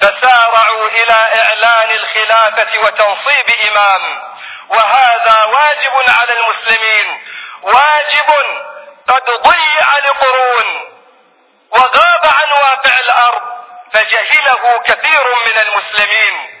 تسارعوا إلى إعلان الخلافة وتنصيب إمام وهذا واجب على المسلمين واجب قد ضيع لقرون وغاب عن واقع الأرض فجهله كثير من المسلمين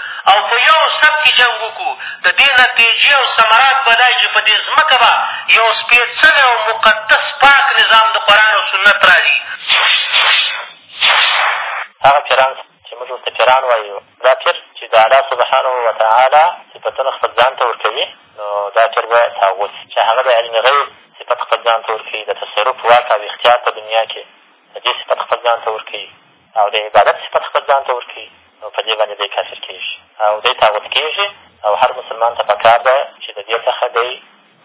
او په یو سب کي جنګ وکړو د دې نتېجې او ثمرات به دا وي چې په دې ځمکه به یو سپېڅلی او مقدس پاک نظام د قرآن او سنت راځي هغه پیران چې موږ ورته پیران وایو دا پیر چې د الله سبحانه وتعالی صفتونه خپل ځان ته ورکوي نو دا پیر به تاغوت چې هغه د علم غیب صفت خپل ځان ته ورکوي د تصرف واک او اختیار په دنیا کې د دې صفت خپل ځان ته ورکوي او د عبادت صفت خپل ځان ته ورکوي نو په دې باندې دی کافر کېږي او دی طاغوت کېږي او هر مسلمان ته په کار ده چې د دې څخه دی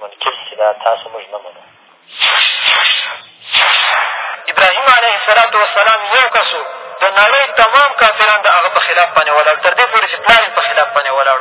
منکر سي دا تاسو موږ نه منو ابراهیم علیه السلام وسلام یو کس د نړۍ تمام کافران د هغه په خلاف باندې ولاړ تر دې پورې چې پلار یې په خلاف باندې ولاړ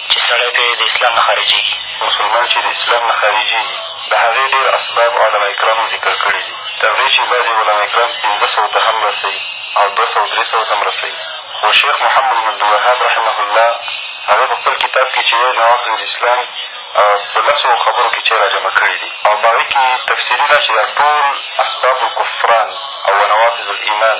چې سړی پرې د اسلام نه خارجېږي. مسلمان چې د اسلام نه خارجېږي، د هغې ډېر اسباب علماء کرامو ذکر کړي دي، تر دې چې بعضې علماء کرام پېنځه سوو ته هم رسوي او دوه سوو درې سوو ته هم رسوي، خو شیخ محمد بن عبدالوهاب رحمه الله هغه په خپل کتاب کښې چې دی نواقض الاسلام په لسو خبرو کښې چې راجمع کړي دي او په هغې کښې تفصیلي دا چې دا ټول اسباب الکفران او ونواقض الایمان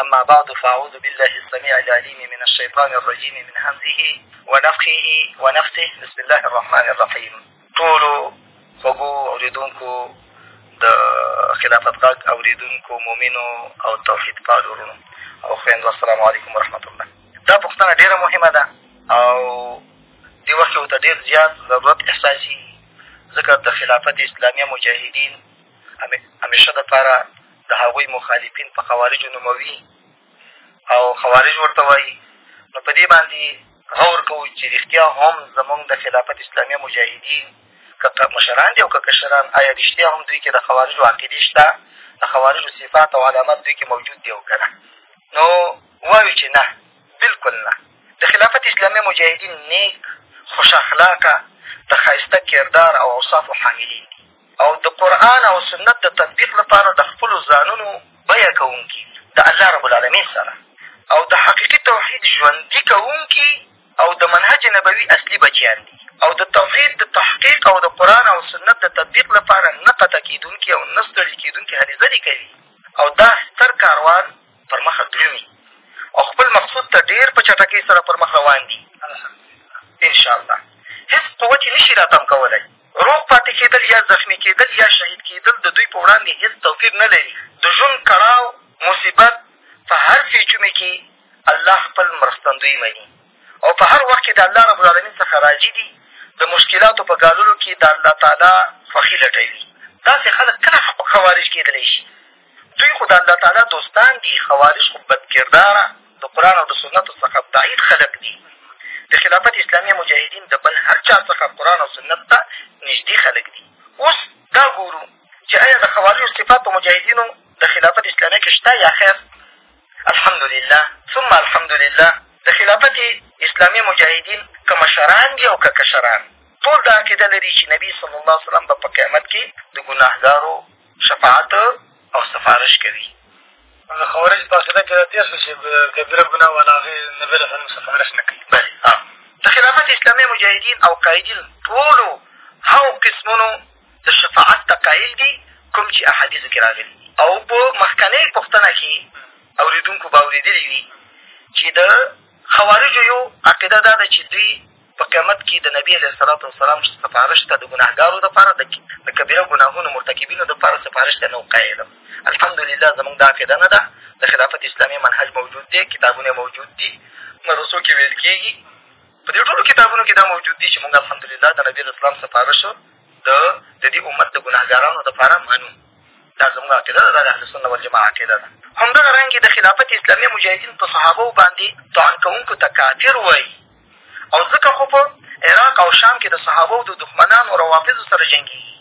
اما بعد فاعوذ بالله السميع العليم من الشيطان الرجيم من همزه ونفخه ونفته بسم الله الرحمن الرحيم ټولو خوږو اورېدونکو د خلافت غږ اورېدونکو مؤمنو او توحید پالو وروڼو او خویندو السلام علیکم ورحمت الله دا پوښتنه ډېره مهمه ده او دې وخت کښې ورته ډېر زیات ضرورت احساسېږي ځکه د خلافت اسلامیه مجاهدین همېشه دپاره د هغوی مخالفین په خوارجو نوموي او خوارج ورته وایي نو په دې باندې غور کوو چې رښتیا هم زمونږ د خلافت اسلامیه مجاهدین که مشران دي او که کشران آیا رښتیا هم دوی کې د خوارجو عقیدې شته د خوارجو صفات او علامات دوی کې موجود دي او که نه نو وایو چې نه بلکل نه د خلافت اسلامي مجاهدین نیک خوش اخلاقه د ښایسته کردار او اوصافو حاملین دي او د قرآن او سنت د تطبیق لپاره د خپلو ځانونو بیه کوونکي د الله ربالعالمین سره او د حقیقي توحید ژوندي کوونکي او د منهج نبوي اصلي بچیان دي او د توحید د تحقیق او د قرآن او سنت د تطبیق لپاره نه قطع کېدونکي او نه ستړي کېدونکي هلې ځلې کوي او دا ستر کاروان پر مخه درومي او خپل مقصود ته ډېر په چټکۍ سره پر مخ روان دي انشاءالله هېڅ قوت یې نه شي راتم کولی روغ پاتې کېدل یا زخمي کېدل یا شهید کېدل د دوی په وړاندې هېڅ توپیر نه لري، د ژوند کړاو، مصیبت، په هر پېچومي کې الله خپل مرستندوی مني او په هر وخت کې د الله رب العالمین څخه راجي دي، د مشکلاتو په ګاللو کې د الله تعالی خوښي لټوي. داسې خلک کله خوارج کېدلی شي؟ دوی خو د الله تعالی دوستان دي، خوارج خو بدکرداره، د قرآن او د سنتو څخه بعید خلک دي، د خلافت اسلامي مجاهدین د بل هر چا څخه قرآن او سنت ته نږدې خلک دي. اوس دا ګورو چې ایا د خوارجو صفات په مجاهدینو د خلافت اسلامي کې شته یا خیر؟ الحمدلله ثم الحمدلله د خلافت اسلامي مجاهدین که مشران دي او که کشران ټول دا عقیده لري چې نبي صلی الله وسلم به په قیامت کې د ګناهګارو شفاعت او سفارش کوي د خوارج په عقیده کښې دا تېر شو چې کبیره ګناه والا هغې نبي علیه سلام سفارش نه کوي بله د خلافت اسلامي مجاهدین او قایدین ټولو هغو قسمونو د شفاعت ته قایل دي کوم چې احادیثو کښې راغلي او په مخکنۍ پوښتنه کښې اورېدونکو به اورېدلي وي چې د خوارجو یو عقیده دا ده چې دوی په قیامت کښې د نبي علیه السلام والسلام سفارش ته د ګناهګارو لپاره د کبیره ګناهونو مرتکبینو لپاره سفارش ته نه قایل یم الحمدلله زمونږ دا عقیده نه ده د خلافت اسلامي منهج موجود دی کتابونه موجود دي مدرسو کښې ویل کېږي په دې ټولو کتابونو کښې دا موجود دي چې مونږ الحمدلله د نبي علیه السلام سفارش د د دې امت د ګناهګارانو لپاره منو دا زموږ عقیده ده دا د اهلسنه والجماع عقیده ده همدغه رنګې د خلافت اسلامي مجاهدین په صحابو باندې طعن کوونکو ته کافر وایي او ځکه خو په عراق او شام کښې د صحابه وو د دښمنانو روافضو سره جنګېږي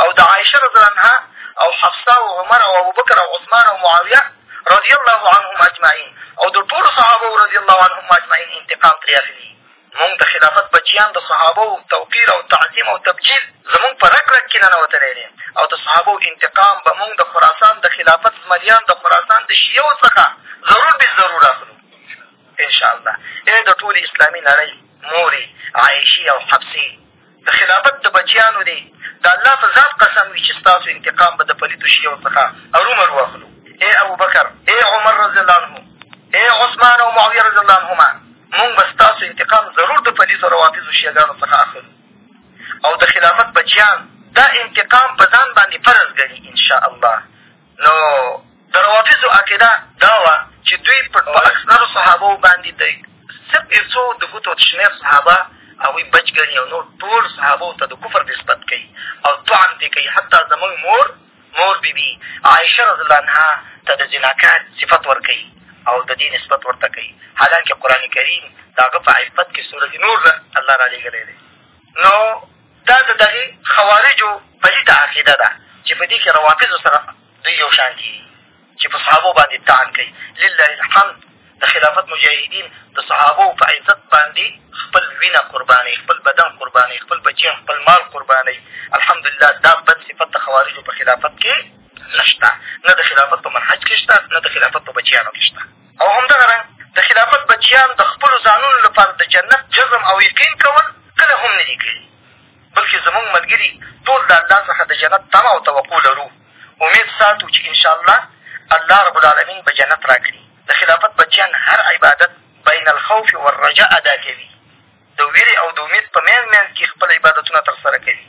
او د عائشه رض عنها او حفصه او عمر او ابوبکر او عثمان او معاویه رضی الله عنهم اجمعین او د ټولو صحابه وو رضی الله عنهم اجمعین انتقام ترې اخلي مونږ د خلافت بچیان د صحابه وو توقیر او تعظیم او تبجیل زمونږ په رګ رګ کښې ننوتلی دی او د صحابه وو انتقام به مونږ د خراسان د خلافت زمریان د خراسان د شیعو څخه ضرور بې ضرور اخلو ان شاء الله ای د ټولې اسلامي نړۍ مورې عایشې او حفصې د خلافت د بچیانو دې د الله په ذات قسم وي چې ستاسو انتقام به د پلیتو شیعو څخه هرومرو اخلو ای ابوبکر ای عمر رضی الله عنه ای عثمان او معاویه رضی الله عنهما مونږ به ستاسو انتقام ضرور د پلیتو روافظو شیعګانو څخه اخلو او د خلافت بچیان دا انتقام په ځان باندې فرض ګڼي انشاءالله نو د روافضو عقیده دا وه چې دوی په اکثرو صحابو باندې د صرف یو څو د ګوتو شمېر صحابه هغوی بچ ګڼي او نور ټول صحابو ته د کفر نسبت کوي او طعن پرې کوي حتی زمونږ مور مور بي بي عایشه رضی الله عنها ته د زناکار صفت ورکوي او د دې نسبت ورته کوي حالانکې قرآن کریم د هغه په عفت کښې سورت نور الله را لېږلی دی نو دا د دغې خوارجو پلیته عقیده ده چې په دې کښې روافضو سره دوی یو شان دي چې په صحابو باندې طعن کوي لله الحمد د خلافت مجاهدین د صحابو په عزت باندې خپل وینه قربانوي خپل بدن قربانوي خپل بچیان خپل مال قربانوي الحمدلله دا بد صفت د خوارجو په خلافت کې نه شته نه د خلافت په منهج کې شته نه د خلافت په بچیانو کې شته او همدغه رنګ د خلافت بچیان د خپلو ځانونو لپاره د جنت جزم او یقین کول کله هم نه دي کړي، بلکې زموږ ملګري ټول د الله څخه د جنت طمع او توقع لرو، امېد ساتو چې ان شاء الله الله رب العالمین به جنت را کړي. د خلافت بچیان هر عبادت بین الخوف والرجاء ادا کوي، د وېرې او د امېد په مینځ مینځ کښې خپل عبادتونه تر سره کوي.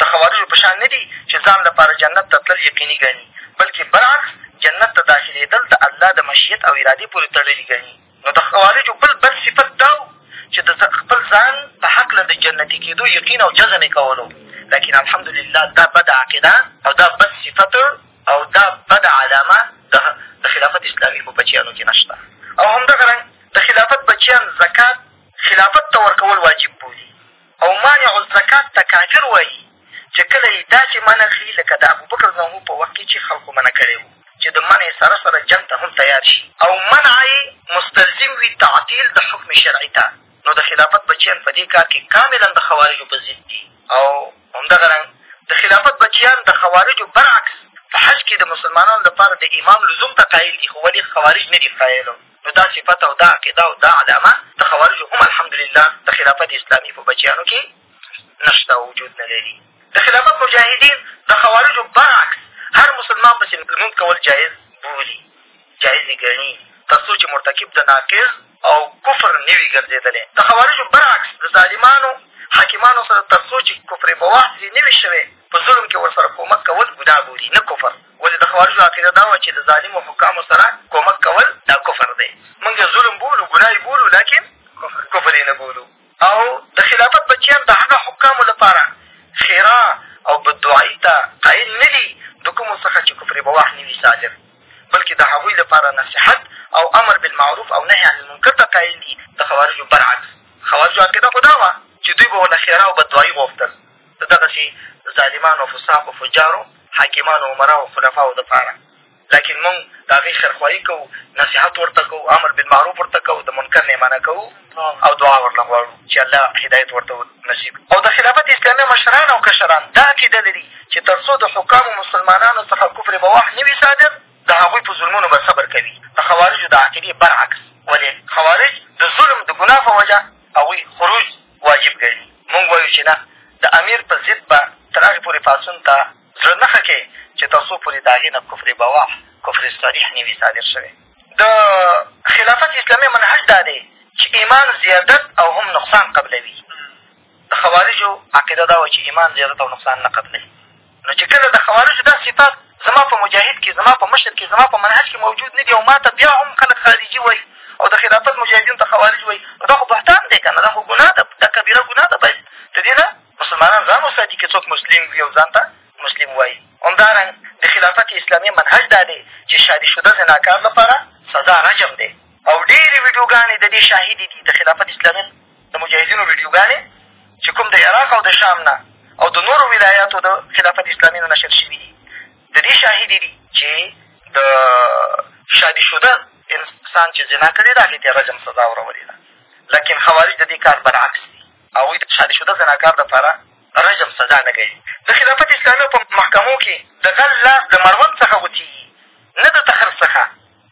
د خوارجو په شان نه دي چې ځان لپاره جنت ته تلل یقیني ګڼي، بلکې برعکس جنت ته داخلېدل د الله د مشیت او ارادې پورې تړلي ګڼي. نو د خوارجو بل بد صفت دا و چې د خپل ځان په هکله د جنتي کېدو یقین او جزم یې کولو، لکن الحمدلله دا بده عقیده او دا بد صفت او دا بده علامه د خلافت اسلامي په بچیانو کښې نشته او همدغه رنګ د خلافت بچیان زکات خلافت ته ورکول واجب بولي. او مانع الزکات ته کافر وايي چې کله يې داسې منع کړي لکه د ابوبکر رض په وخت کې چې خلکو منع کړی وو چې د منع سره سره جنګ ته هم تیار شي او منع يې مستلزم وي تعطیل د حکم شرعي ته نو د خلافت بچیان په دې کار کې کاملا د خوارجو په ضد دي او همدغه رنګ د خلافت بچیان د خوارجو برعکس په حج کې د مسلمانانو لپاره د امام لزوم ته قایل دي خو ولې خوارج نه دي قایل نو دا صفت او دا عقیده او دا علامه د خوارجو هم الحمدلله د خلافت اسلامي په بچیانو کښې نه شته او وجود نه لري د خلافت مجاهدین د خوارجو برعکس هر مسلمان پسې لمونځ کول جایز بولي جایز یې ګڼي تر څو چې مرتکب د ناقض او کفر نه وي ګرځېدلی د خوارجو برعکس د ظالمانو حاکمانو سره تر څو چې کفر بواح ترې نه وي شوی په ظلم کښې ورسره کومک کول ګناه بولي نه کفر ولې د خوارجو عقیده دا وه چې د ظالمو حکامو سره کومک کول دا کفر دی مونږ یې ظلم بولو ګناه یې بولو لاکن کفر یې نه بولو او د خلافت بچیان د هغه حکامو لپاره خیرا او بددعایي ته قایل نه دي د کومو څخه چې کفر بواح نه وي صادر بلکې د هغوی لپاره نصیحت او امر بالمعروف او نهی عن المنکر ته قایل دي د خوارجو برعکس خوارجو عقیده خو دا وه چې دوی به ورله خیرا او بددعایي غوښتل د دغسي ظالمانو او فساقو فجارو حاکمانو امراو خلفاو دپاره لکن مونږ د هغوی خیرخواهي کوو نصیحت ورته کوو امر بالمعروف ورته کوو د منکر نه یې منع کوو او دعا ورنه غواړو چې الله هدایت ورته نصیب او د خلافت اسلامي مشران او کشران دا عقیده لري چې تر څو د حکامو مسلمانانو څخه کفر بواح نه وي صادر د هغوی په ظلمونو به صبر کوي د خوارجو د عقیدې برعکس ولې خوارج د ظلم د ګناه په وجه هغوی خروج واجب ګڼي موږ وایو چې نه د امیر په ضد به تر هغې پورې پاڅون ته زړه نه ښه کوې چې تر څو پورې د هغې نه کفر بواح کفر صریح نه وي صادر شوی د خلافت اسلامي منهج دا دی چې ایمان زیادت او هم نقصان قبلوي د خوارجو عقیده دا وه چې ایمان زیادت او نقصان نه قبلوي نو چې کله د خوارجو دا صفات زما په مجاهد کښې زما په مشر کښې زما په منهج کښې موجود نه دي او ما ته بیا هم خلک خارجي وایي او د خلافت مجاهدینو ته خوارج وایي نو دا خو بهتان دی که نه دا خو ګناه ده دا کبیره ګناه ده باید د دې نه مسلمانان ځان وساتي که څوک مسلم وي او ځان ته مسلم وایي همدارنګ د خلافت اسلامي منهج دا دی چې شادي شده زناکار لپاره سزا رجم دی او ډېرې ویډیوګانې د دې شاهدې دي د خلافت اسلامي د مجاهدینو ویډیوګانې چې کوم د عراق او د شام نه او د نورو ولایاتو د خلافت اسلامي نه نشر شوي دي د دې شاهدې دي چې د شادي شده انسان چې زنا کړې ده هغې ته رجم سزا ورولې ده لکن خوارج د دې کار برعکس دي هغوی د شادي شده زناکار دپاره رجم سزا نه کوي د خلافت اسلامي په محکمو کې د غل لاس د مړوند څخه وچېږي نه د تخر څخه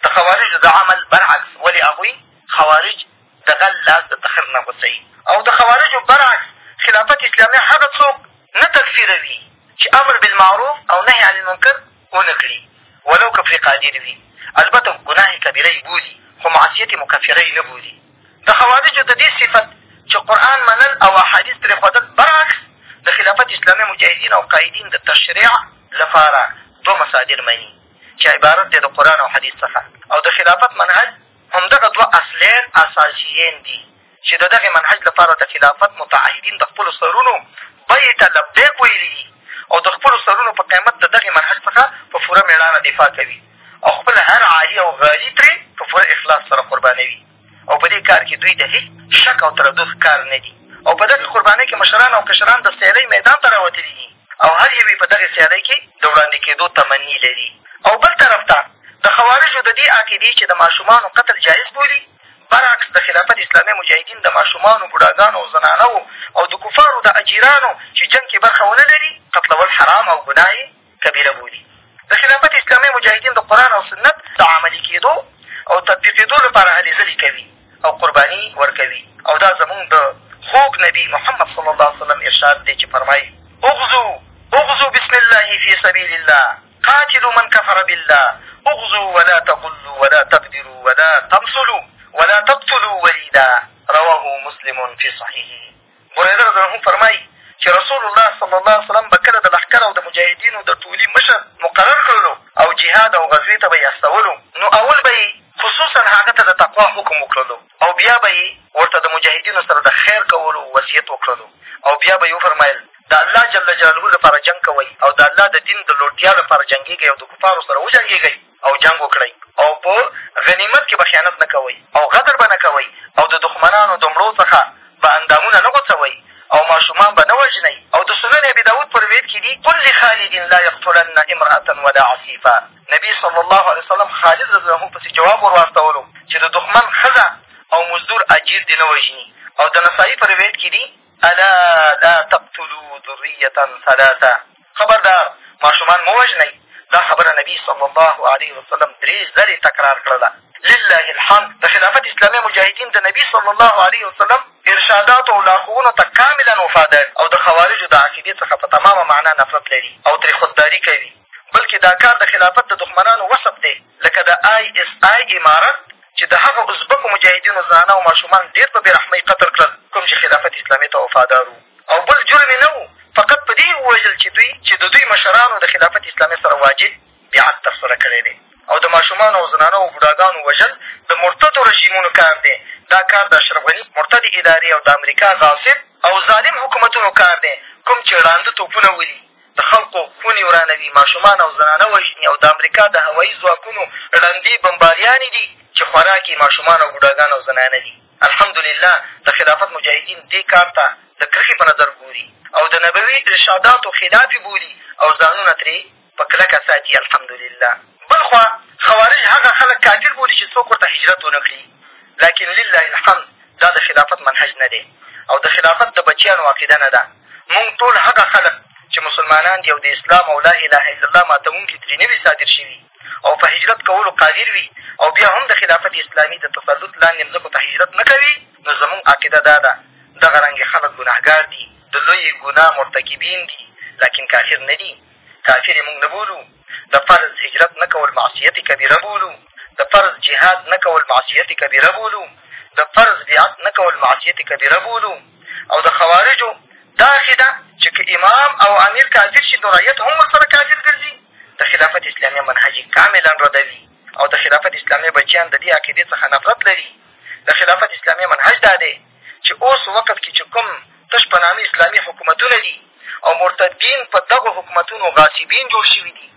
د خوارجو د عمل برعکس ولې هغوی خوارج د غل لاس د تخر نه غوڅوي او د خوارجو برعکس خلافت اسلامي هغه څوک نه تکفیروي چې امر بالمعروف او نهې عن المنکر ونه کړي ولو که پرې قادر وي البته ګناه کبیره یې بولي خو معصیت یې مکفره یې نه بولي د خوارجو د دې صفت چې قرآن منل او احادیث پرېښودل برعکس د خلافت اسلامي مجاهدین او قایدین د تشریع لپاره دوه مصادر مني چې عبارت دی د قرآن او حدیث څخه او د خلافت منهج همدغه دوه اصلین اساسیین دي چې د دغې منهج لپاره د خلافت متعهدین د خپلو سرونو بیې ته لبیک ویلي دي او د خپلو سرونو په قیمت د دغې منهج څخه په پوره مېړانه دفاع کوي او خپل هر عالي او غالي ترې په پوره اخلاص سره قربانوي او په دې کار کې دوی ته هېڅ شک او تردد ښکار نه دي او په دغې قربانۍ کې مشران او کشران د سیالۍ میدان ته راوتلي دي او هر یو یې په دغې سیالۍ کې د وړاندې کېدو تمني لري او بل طرف ته د خوارجو د دې عقیدې چې د ماشومانو قتل جایز بولي برعکس د خلافت اسلامي مجاهدین د ماشومانو بوډاګانو او زنانو او د کفارو د اجیرانو چې جنګ کې برخه ونه لري قتلول حرام او ګناه کبیره بولي. د خلافت اسلامي مجاهدین د قرآن او سنت د عملي کېدو او تطبیقېدو لپاره هلې ځلې کوي او قرباني ورکوي او دا زمونږ د خوږ نبي محمد صلی الله علیه وسلم ارشاد دی چې فرمایي اغزو اغزو بسم الله فی سبیل الله قاتلو من کفر بالله اغزو ولا تغلو ولا تقدرو ولا تمثلو ولا تقتلو ولیدا رواه مسلم فی صحیحه هريره رض فرمایي چې رسول الله صلی الله علیه وسلم به کله د لښکر او د مجاهدینو د ټولي مشر مقرر کړلو او جهاد او غزوې ته به یې استولو نو اول به یې خصوصا هغه ته د تقوا حکم وکړلو او بیا به یې ورته د مجاهدینو سره د خیر کولو وصیت وکړلو او بیا به یې وفرمایل د الله جل جلاله لپاره جنګ کوئ او د الله د دین د لوړتیا لپاره جنګېږئ او د کفارو سره وجنګېږئ او جنګ وکړئ او په غنیمت کښې به خیانت نه کوئ او غدر به نه کوئ او د دښمنانو د مړو څخه به اندامونه نه غوڅوئ او ماشومان به نه وژنئ او د سنن ابي داود په روایت کښې دي قل لخالد لا يقتلن امرأة ولا عفيفا نبي صلی الله علیه وسلم خالد رضی الله عنه پسې جواب ور واستولو چې د دښمن ښځه او مزدور اجیر دې نه وژني او د نسائي په روایت کښې دي الا لا تقتلو ذریة ثلاثة خبردار! ماشومان مه وژنئ. دا خبره نبي صلی الله علیه وسلم درې ځلې تکرار کړله. لله الحمد د خلافت اسلامي مجاهدین د نبي صلی الله علیه وسلم ارشاداتو او لارښوونو ته کاملا وفادار او د خوارجو د عقیدې څخه په تمامه معنا نفرت لري او ترې خودداري کوي. بلکې دا کار د خلافت د دښمنانو وسب دی لکه د آی اېس آی امارت چې د هغه ازبکو مجاهدینو زنانه او ماشومان ډېر په بې رحمۍ قتل کړل کوم چې خلافت اسلامي ته وفادار وو او بل جرم یې نه وو فقط په دې یې ووژل چې دوی چې د دوی مشرانو د خلافت اسلامي سره واجب بیعت ترسره کړی دی او د ماشومانو او زنانه او بوډاګانو وژل د مرتدو رژیمونو کار دی دا کار د اشرف غني مرتدې ادارې او د امریکا غاصب او ظالم حکومتونو کار دی کوم چې ړانده توپونه ولي د خلکو خونې ورانوي، ماشومان او زنانه وژني او د امریکا د هوایي ځواکونو ړندې بمباریانې دي چې خوراک یې ماشومان او بوډاګان او زنانه دي. الحمدلله د خلافت مجاهدین دې کار ته د کرښې په نظر ګوري او د نبوي ارشاداتو خلاف یې بولي او ځانونه ترې په کلکه ساتي الحمدلله. بل خوا خوارج هغه خلک کافر بولي چې څوک ورته هجرت ونه کړي لاکن لله الحمد دا د خلافت منهج نه دی او د خلافت د بچیانو عقیده نه ده. مونږ ټول هغه خلق چې مسلمانان دي او د اسلام او لا اله الا الله ماتوونکي ترې نه وي صادر شوي او په هجرت کولو قادر وي او بیا هم د خلافت اسلامي د تسلط لاندې مځکو ته هجرت نه کوي نو زمونږ عقیده دا ده دغه رنګې خلق ګناهګار دي د لویې ګناه مرتکبین دي لکن کافر نه دي کافر یې مونږ نه بولو د فرض هجرت نه کول معصیت کبیره بولو، د فرض جهاد نه کول معصیت کبیره بولو، د فرض بیعت نه کول معصیت کبیره بولو او د خوارجو دا عقیده چې که امام او امیر کافر شي نو رعیت هم ورسره کافر ګرځي د خلافت اسلامي منهج کاملا ردوي او د خلافت اسلامي بچیان د دې عقیدې څخه نفرت لري د خلافت اسلامي منهج دا دی چې اوس وقت کښې چې کوم تش په نامه اسلامي حکومتونه دي او مرتدین په دغو حکومتونو غاصبین جوړ شوي دي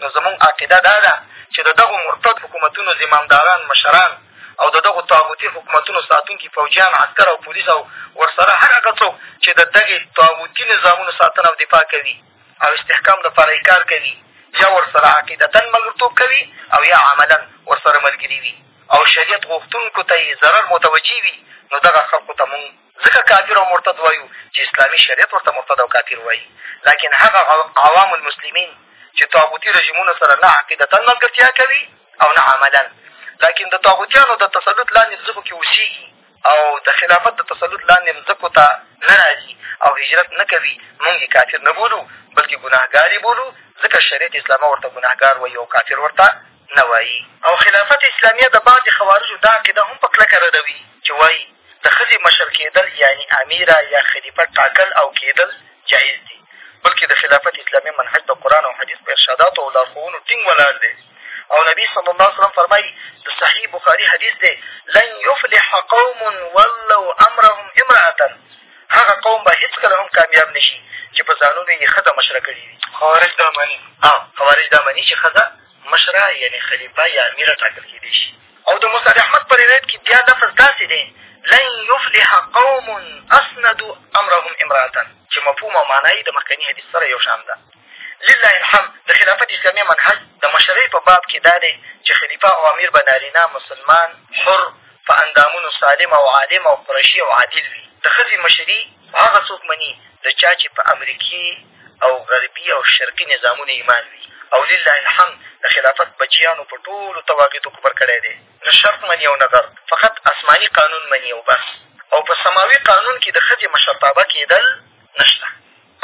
نو زمونږ عقیده دا ده چې د دغو مرتد حکومتونو زمامداران مشران او د دغو طاغوتي حکومتونو ساتونکي فوجیان عسکر او پولیس او ورسره هر هغه څوک چې د دغې طاغوتي نظامونو ساتنه او دفاع کوي او استحکام لپاره یې کار کوي یا ورسره عقیدتاً ملګرتوب کوي او یا عملاً ورسره ملګري وي او شریعت غوښتونکو ته یې ضرر متوجه وي نو دغه خلقو ته مونږ ځکه کافر او مرتد وایو چې اسلامي شریعت ورته مرتد او کافر وایي لکن هغه عوام المسلمین چې طاغوتي رژیمونو سره نه عقیدتاً ملګرتیا کوي او نه عملاً لکن د طاغوتیانو د تسلط لاندې ځمکو کښې اوسېږي او د خلافت د تسلط لاندې مځکو ته نه را ځي او هجرت نه کوي، مونږ یې کافر نه بولو، بلکې ګنهګار یې بولو، ځکه شریعت اسلامه ورته ګنهګار وایي او کافر ورته نه وایي. او خلافت اسلاميه د بعضې خوارجو دا عقیده هم په کلکه ردوي چې وایي، د ښځې مشر کېدل یعنې امیره یا خلیفه ټاکل او کېدل جایز دي، بلکې د خلافت اسلامي منهج د قرآن او حدیث په ارشاداتو او لارښوونو ټینګ ولاړ دی. او نبي صلی الله علیه وسلم فرمایي د صحیح بخاري حدیث دی لن یفلح قوم ولو امرهم امرأة هغه قوم به هېڅکله هم کامیاب نه شي چې په ځانونو یې ښځه مشره کړې وي خوارج دا مني خوارج دا مني چې ښځه مشره یعنې خلیفه یا امیره ټاکل کېدی شي او د مصعد احمد په روایت کښې بیا لفظ داسې دی لن یفلح قوم اسندو امرهم امرأة چې مفهوم او معنا یې د مخکني حدیث سره یو شان ده لله الحمد د خلافت اسلامي منهج د مشرۍ په باب کښې دا دی چې خلیفه او امیر به نارینه مسلمان حر په اندامونو سالم او عالم او قریشي او عادل وي د ښځې مشري هغه څوک مني د چا چې په امریکي او غربي او شرقي نظامونو ایمان وي او لله الحمد د خلافت بچیانو په ټولو طواغیتو کفر کړی دی نه شرق مني او نه غرب فقط آسماني قانون مني او بس او په سماوي قانون کې د ښځې مشرتابه کېدل نه شته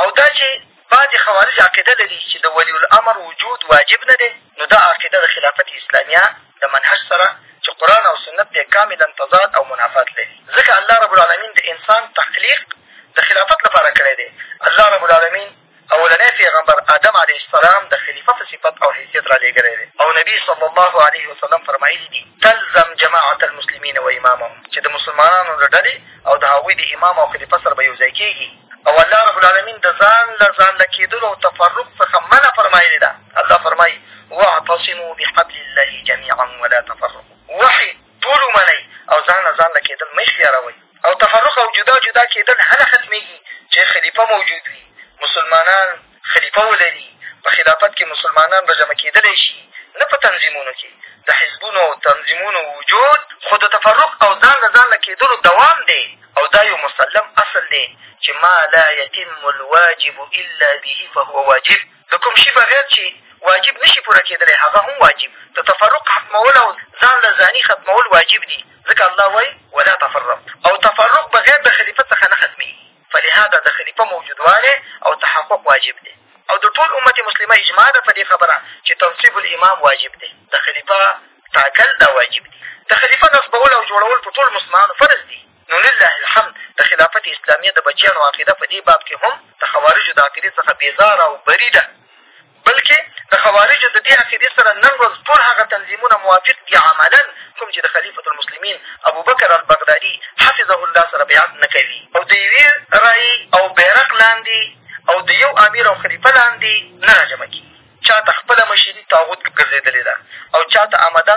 او دا چې بعضې خوارج عقیده لري چې د ولي الامر وجود واجب نه دی، نو دا عقیده د خلافت اسلامیه د منهج سره چې قرآن او سنت دی کاملاً تضاد او منافات لري، ځکه الله رب العالمین د انسان تخلیق د خلافت لپاره کړی دی، الله رب العالمین اولنی پېغمبر آدم علیه السلام د خلیفه په صفت او حیثیت را لېږلی دی او نبي صلی الله علیه وسلم فرمایلي دي تلزم جماعة المسلمین و امامهم چې د مسلمانانو له ډلې او د هغوی د امام او خلیفه سره به یو ځای کېږي او الله رب العالمین د ځان له ځانله کېدلو او تفرق څخه منع فرمایلې ده الله فرمایي واعتصمو بحبل الله جمیعا ولا تفرقو وحي ټول ومنئ او ځان له ځانله کېدل مه اختیاروئ او تفرق او جدا جدا کېدل هله ختمېږي چې خلیفه موجود وي مسلمانان خلیفه ولري، په خلافت کښې مسلمانان به جمع کېدلای شي، نه په تنظیمونو کښې. د حزبونو او تنظیمونو وجود خو د تفرق او ځان له ځان له کېدلو دوام دی او دا یو مسلم اصل دی چې ما لا یتم الواجب الا به فهو واجب، د کوم شي بغیر چې واجب نه شي پوره کېدلای هغه هم واجب. د تفرق ختمول او ځان له ځاني ختمول واجب دي، ځکه الله وایي، ولا تفرقوا، او تفرق بغیر د خلیفه څخه نه ختمېږي. فلهذا د خلیفه موجودوالی او تحقق واجب دی او د ټول امت مسلمه اجماع ده په دې خبره چې تنصیب الامام واجب دی د خلیفه ټاکل دا واجب دي د خلیفه نصبول او جوړول په ټول مسلمانانو فرض دي نو لله الحمد د خلافت اسلامیه د بچیانو عقیده په دې باب کې هم د خوارجو د عقیدې څخه بېزاره او بري ده بلکې د خوارجو د دې عقیدې سره نن ورځ ټول هغه تنظیمونه موافق دي عملاً کوم چې د خلیفة المسلمین ابوبکر البغدادي حفظه الله سره بیعت نه کوي او د یوې رایې او بیرق لاندې او د یو امیر او خلیفه لاندې نه راجمع کېږي چا ته خپله مشري طاغوت ګرځېدلې ده او چا ته عمداً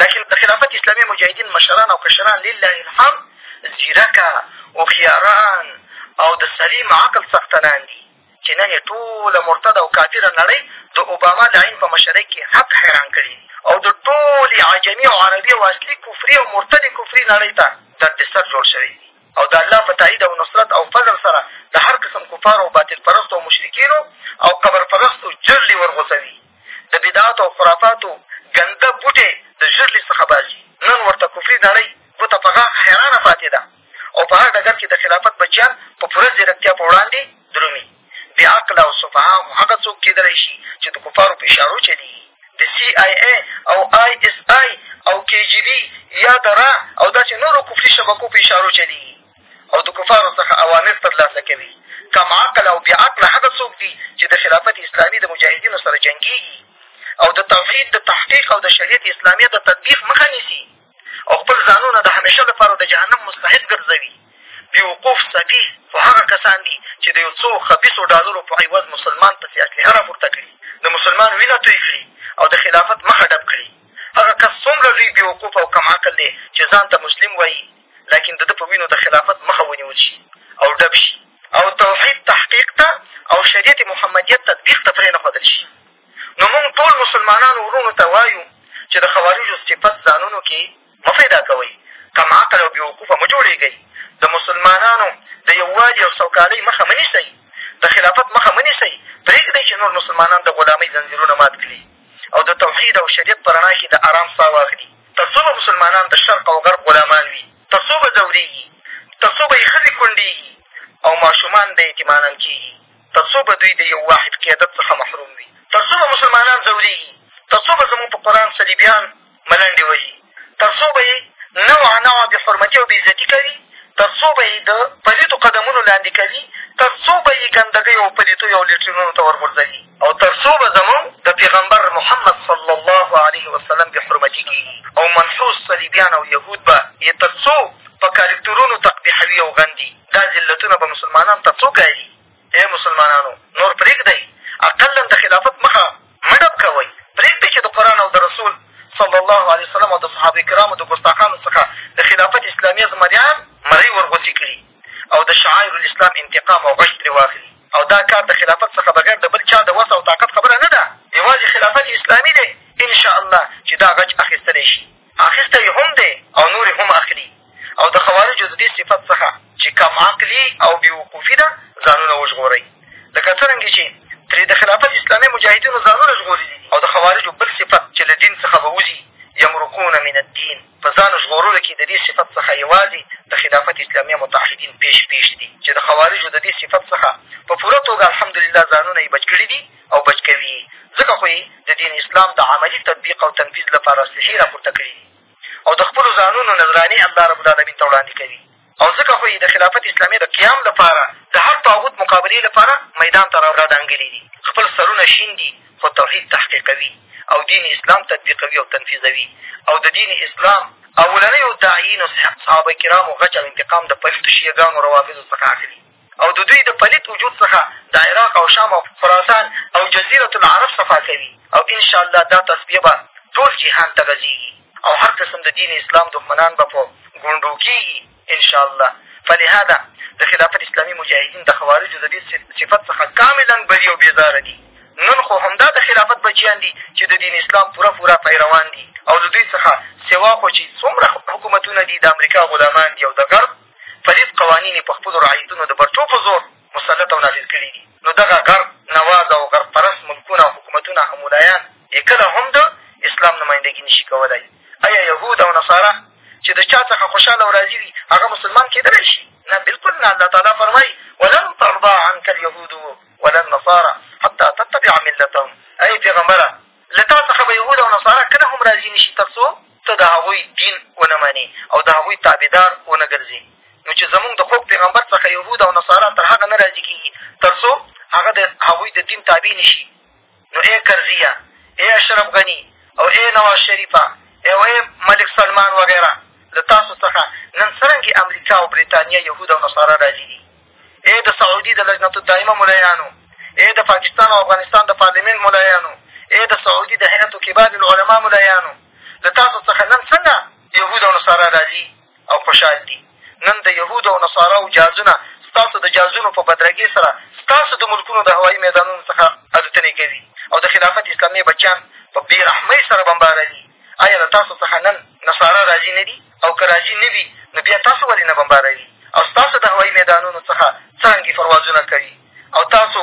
لکن د خلافت اسلامي مجاهدین مشران او کشران لله الحمد ځیرکه، هوښیاران او د سلیم عقل څښتنان دي چې نن یې ټوله مرتده او کافره نړۍ د اوباما لعین په مشرۍ کښې حق حیران کړي دي او د ټولې عجمي او عربي او اصلي کفري او مرتدې کفري نړۍ ته درد سر جوړ شوی دي او د الله په تایید او نصرت او فضل سره د هر قسم کفارو او باطل پرستو او مشرکینو او قبر پرستو جرړې ورغوڅوي د بدعاتو او خرافاتو ګنده بوټی د ژرلې څخه باسي نن ورته کفري نړۍ ګوته په غاښ حیرانه پاتې ده او په هر ډګر کې د خلافت بچیان په پوره ځېرکتیا په وړاندې درومي بې عقله او صفها هم هغه څوک کېدلی شي چې د کفارو په اشارو چلېږي د سي آی اې او آی اېس آی او کې جي بي یا د را او داسې نورو کفري شبکو په اشارو چلېږي او د کفارو څخه اوامر تر لاسه کوي کم عقل او بې عقله هغه څوک دي چې د خلافت اسلامي د مجاهدینو سره جنګېږي او د توحید د تحقیق او د شریعت اسلامیه د تطبیق مخه نیسي او خپل ځانونه د همیشه لپاره د جهنم مستحق ګرځوي بېوقوف سفیه خو هغه کسان دي چې د یو څو خبیثو ډالرو په عوض مسلمان پسې اسلحه راپورته کړي د مسلمان وینه توی کړي او د خلافت مخه ډب کړي هغه کس څومره لوی بېوقوف او کم عقل دی چې ځان ته مسلم وایي لاکن د ده په وینو د خلافت مخه ونیول شي او ډب شي او توحید تحقیق ته او شریعت محمدیت تطبیق ته پرېنښودل شي نو مونږ ټول مسلمانانو وروڼو ته وایو چې د خوارجو صفت ځانونو کې مه پیدا کوئ کم عقل او بېوقوفه مه جوړېږئ د مسلمانانو د یووالي او سوکالۍ مخه مه نیسئ د خلافت مخه مه نیسئ پرېږدئ چې نور مسلمانان د غلامۍ ځنځیرونه مات کړي او د توحید او شریعت په رڼا کې د ارام ساه واخلي تر څو به مسلمانان د شرق او غرب غلامان وي، تر څو به ځورېږي، تر څو به یې ښځې کونډېږي او ماشومان بې یتیمانان کېږي، تر څو به دوی د یو واحد قیادت څخه محروم وي، تر څو به مسلمانان ځورېږي، تر څو به زموږ په قرآن صلیبیان ملنډې وهي، تر څو به یې نوعه نوعه بې حرمتي او بې عزتي کوي، تر څو به یې د پلیتو قدمونو لاندې کوي، تر څو به یې ګندګیو او پلیتیو او لټرینونو ته ورغورځوي. او تر څو به زمونږ د پېغمبر محمد صلی الله علیه وسلم بې حرمتي کېږي او منحوس صلیبیان او یهود به یې تر څو په کاریکتورونو تقبیحوي او غندي دا ذلتونه به مسلمانان تر څو ګایلي ای مسلمانانو نور پرېږدئ اقلا د خلافت مخه مه ډب کوئ پرېږدئ چې د قرآن او د رسول صلی الله علیه وسلم او د صحابه کرامو د ګستاخانو څخه د خلافت اسلامي زمریان مرۍ ورغوڅې کړي او د شعائر الاسلام انتقام او غچ ترې واخلي او دا کار د خلافت څخه بغیر د بل چا د وس او طاقت خبره نه ده، یوازې خلافت اسلامي دی ان شاء الله چې دا غچ اخېستلی شي، اخېستی یې هم دی او نور یې هم اخلي او د خوارجو د دې صفت څخه چې کم عقلي او بې وقوفي ده ځانونه وژغورئ لکه څرنګه چې ترې د خلافت اسلامي مجاهدینو ځانونه ژغورلي دي او د خوارجو بل صفت چې له دین څخه به وځي یمرقون من الدین په ځان ژغورلو کښې د دې صفت څخه یوازې د خلافت اسلامیه متعهدین پېش پېش دي چې د خوارجو د دې صفت څخه په پوره توګه الحمدلله ځانونه یې بچ کړي دي او بچ کوي یې ځکه خو یې د دین اسلام د عملي تطبیق او تنفیذ لپاره اسلحې راپورته کړي دي او د خپلو ځانونو نذرانې الله رب العالمین ته وړاندې کوي او ځکه خو یې د خلافت اسلامي د قیام لپاره د هر طاغوت مقابلې لپاره میدان ته را دانګلي دي، خپل سرونه شین دي خو توحید تحقیقوي او دین اسلام تطبیقوي او تنفیذوي او د دین اسلام اولنیو داعیینو صحابه کرامو غچ او انتقام د پلیتو شیعه ګانو روافضو څخه اخلي. او د دوی د پلیت وجود څخه د عراق او شام او خراسان او جزیرة العرب صفا کوي او انشاالله دا تصفیه به ټول جهان ته غځېږي او هر قسم د دین اسلام دښمنان به په ګونډو کېږي انشاالله فلهذا د خلافت اسلامي مجاهدین د خوارجو د دې صفت څخه کاملا بري او بېزاره دي نن خو همدا د خلافت بچیان دي چې د دین اسلام پوره پوره پیروان دي او د دوی څخه سوا خو چې څومره حکومتونه دي د امریکا غلامان دي او د غرب فریب قوانین یې په خپلو رعیتونو د برټو په زور مسلط او نافظ کړي دي، نو دغه غرب نواز او غرب پرست ملکونه او حکومتونه او ملایان یې کله هم د اسلام نمایندګي نه شي کولای. ایا یهود او نصارا چې د چا څخه خوشحاله او راضي وي، هغه مسلمان کېدلی شي؟ نه بلکل نه الله تعالی فرمایي ولن ترضا عنک اليهود ولا النصارا حتی تتبع ملتهم ای پېغمبره له تا څخه به یهود او نصارا کله هم راضي نه شي تر څو ته د هغوی دین ونه منې او د هغوی تابعدار ونه ګرځې نو چې زمونږ د خوږ پېغمبر څخه یهود او نصارا تر هغه نه راضي کېږي تر څو هغه د هغوی د دین تابع نه شي نو ای کرزیه ای اشرف غني او ای نواز شریفه او ای ملک سلمان وغیره له تاسو څخه نن څرنګې امریکا او بریتانیا یهود او نصارا راضي دي ای د سعودي د لجنة الدائمه ملایانو ای د پاکستان او افغانستان د پارلېمنټ ملایانو ای د سعودي د هیئت کبار العلما ملایانو له تاسو څخه نن څنګه یهود او نصارا راضي او خوشحال دي نن د یهودو او نصاراو جهازونه ستاسو د جهازونو په بدرګې سره ستاسو د ملکونو د هوایي میدانونو څخه الوتنې کوي او د خلافت اسلامي بچیان په بې رحمۍ سره بمباروي ایا له تاسو څخه نن نصارا راضي نه دي او که راځي نه وي نو بیا تاسو ولې نه بمباروي او ستاسو د هوایي میدانونو څخه څرنګه پروازونه کوي او تاسو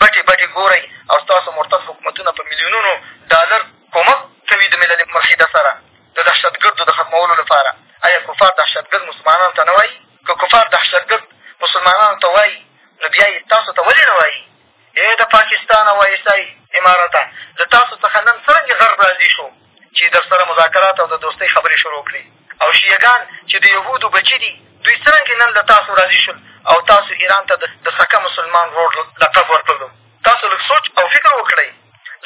بټې بټې ګورئ او ستاسو مرتد حکومتونه په میلیونونو ډالر کومک کوي د ملل متحده سره د دهشتګردو د ختمولو لپاره ایا کفار دهشتګرد مسلمانانو ته نه وایي که کفار دهشتګرد مسلمانانو ته وایي نو بیا یې تاسو ته ولې نه وایي ای د پاکستان او ایس آی امارته له تاسو څخه نن څرنګه غرب راضي شو چې در سره مذاکرات او د دوستۍ خبرې شروع کړې او شیعه ګان چې د یهودو بچي دي دوی څرنګې نن له تاسو راضي شول او تاسو ایران ته د سکه مسلمان ورور لقب ورکړلو تاسو لږ سوچ او فکر وکړئ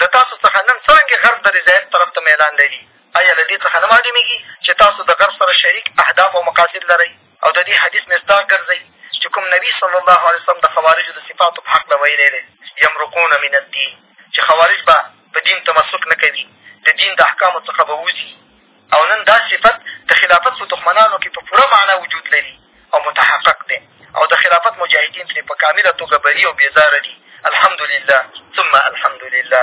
له تاسو څخه نن څرنګې غرب د رضایت طرف ته میلان لري ایا له دې څخه نه معلومېږي چې تاسو د غرب سره شریک اهداف او مقاصد لرئ او د دې حدیث مصداق ګرځوي چې کوم نبي صلی الله علیه وسلم د خوارجو د صفاتو په هکله ویلی دی یمرقون من الدین چې خوارج به په دین تمسک نه کوي د دین د احکامو څخه به وځي او نن دا صفت د خلافت په دښمنانو کې په پوره معنا وجود لري او متحقق دی او د خلافت مجاهدین ترې په کامله توګه بري او بېزاره دي الحمدلله ثم الحمدلله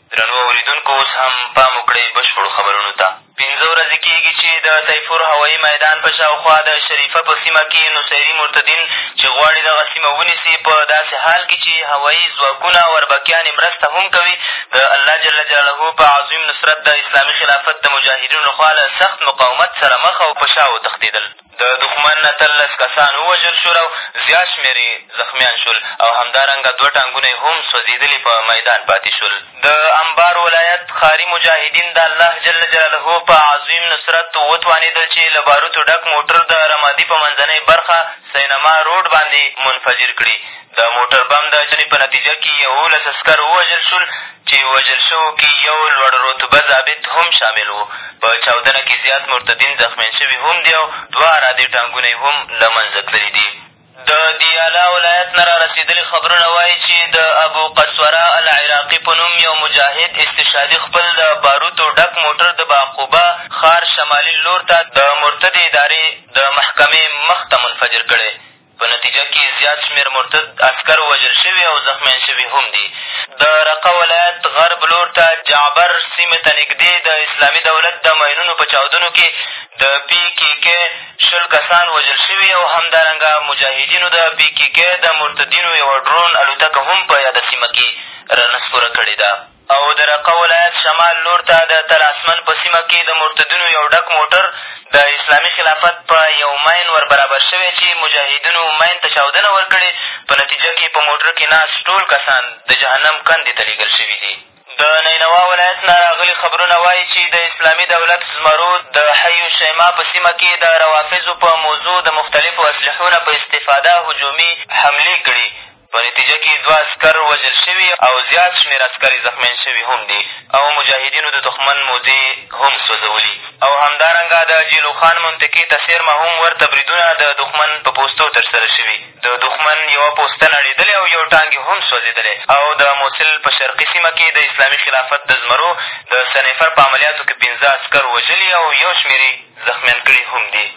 درنو اورېدونکو اوس هم پام وکړئ بشپړو خبرونو ته. پنځه ورځې کېږي چې د طیفور هوایي میدان په شاوخوا د شریفه په سیمه کې نصیري مرتدین چې غواړي دغه سیمه ونیسي په داسې حال کې چې هوایي ځواکونه او اربکیان یې مرسته هم کوي د الله جل جلاله په عظیم نصرت د اسلامي خلافت د مجاهدینو لخوا له سخت مقاومت سره مخ او په شا وتښتېدل. د دښمن اتلس کسان ووژل شول او زیات شمېر یې زخمیان شول او همدارنګه دوه ټانګونه یې هم سوځېدلي په میدان پاتې شول. د انبار ولایت ښاري مجاهدین د الله جل جلاله په عظیم نصرت وتوانېدل چې له باروتو ډک موټر د رمادي په منځنۍ برخه سینما روډ باندې منفجر کړي. د موټر بم د چاودنې په نتیجه کې یوولس عسکر ووژل شول چې وژل شوو کې یو لوړ رتبه ضابط هم شامل و. په چاودنه کې زیات مرتدین زخمیان شوي هم دي او دوه ارادې ټانګونه یې هم له منځه تللي دي. د دیالا ولایت نه رارسېدلي خبرونه وایي چې د ابو قصوره العراقي په نوم یو مجاهد استشهادي خپل د باروتو ډک موټر د بعقوبه ښار شمالي لور ته د مرتدې ادارې د محکمې مخ ته منفجر کړی په نتیجه کې زیات شمېر مرتد عسکر وژل شوي او زخمیان شوي هم دي. د رقه ولایت غرب لور ته جعبر سیمې ته نږدې د اسلامي دولت د ماینونو په چاودنو کې د پي کي کي شل کسان وژل شوي او همدارنګه مجاهدینو د پي کي کي د مرتدینو یوه ډرون الوتکه هم په یاده سیمه کې رانسکوره کړې ده. او د رقه ولایت شمال لور ته د طلاسمن په سیمه کې د مرتدینو یو ډک موټر د اسلامي خلافت په یو مین ور برابر شوی چې مجاهدینو مین ته چاودنه ورکړې په نتیجه کې په موټر کې ناست ټول کسان د جهنم کندې ته لېږل شوي دي. د نینوا ولایت نه راغلي خبرونه وایي چې د اسلامي دولت زمرو د حي الشیماء په سیمه کې د روافضو په موضوع د مختلفو اسلحو نه په استفاده هجومي حملې کړي په نتیجه کې دوه عسکر وژل شوي او زیات شمېر عسکر یې زخمیان شوي هم دي او مجاهدینو د دښمن موزې هم سوځولي او همدارنګه د جیلو خان منطقې ته څېرمه هم ورته بریدونه د دښمن په پوستو ترسره شوي د دښمن یوه پوسته نړېدلې او یو ټانګ یې هم سوځېدلی او د موصل په شرقي سیمه کې د اسلامي خلافت د زمرو د سنیفر په عملیاتو کې پنځه عسکر وژلي او یو شمېر یې زخمیان کړي هم دي.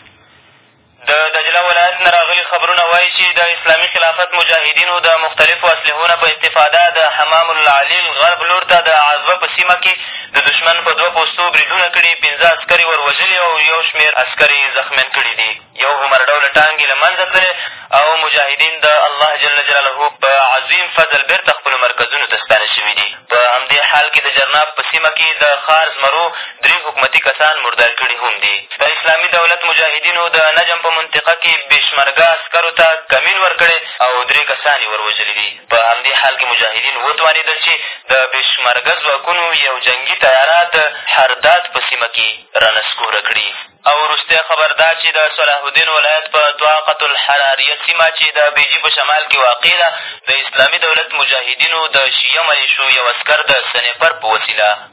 د دجله ولایت نه راغلي خبرونه وایي چې د اسلامي خلافت مجاهدینو د مختلفو اسلحو نه په استفاده د حمام العلیل غرب لور ته د عضبه په سیمه کې د دښمن په دوه پوستو بریدونه کړي، پېنځه عسکرې ور وژلي او یو شمېر عسکر یې زخمیان کړي دي. یو همر ډوله ټانګ یې له منځه تللی او مجاهدین د الله جل جلاله په عظیم فضل بېرته خپلو مرکزونو ته ستانه شوي دي. په همدې حال کې د جرناب په سیمه کې د ښار زمرو درې حکومتي کسان مردار کړي هم دي. د اسلامي دولت مجاهدینو د نجم په منطقه کې بېشمرګه عسکرو ته کمین ورکړی او درې کسان یې وروژلي دي. په همدې حال کې مجاهدین وتوانېدل چې د بېشمرګه ځواکونو یو جنګي طیاره د حرداد په سیمه کې رانسکوره کړي. او وروستی خبر دا چې د صلاح الدین ولایت په طاقة الحراریه سیمه چې د بیجي په شمال کې واقع ده، د اسلامي دولت مجاهدینو د شیعه ملېشو یو عسکر د سنېپر په وسیله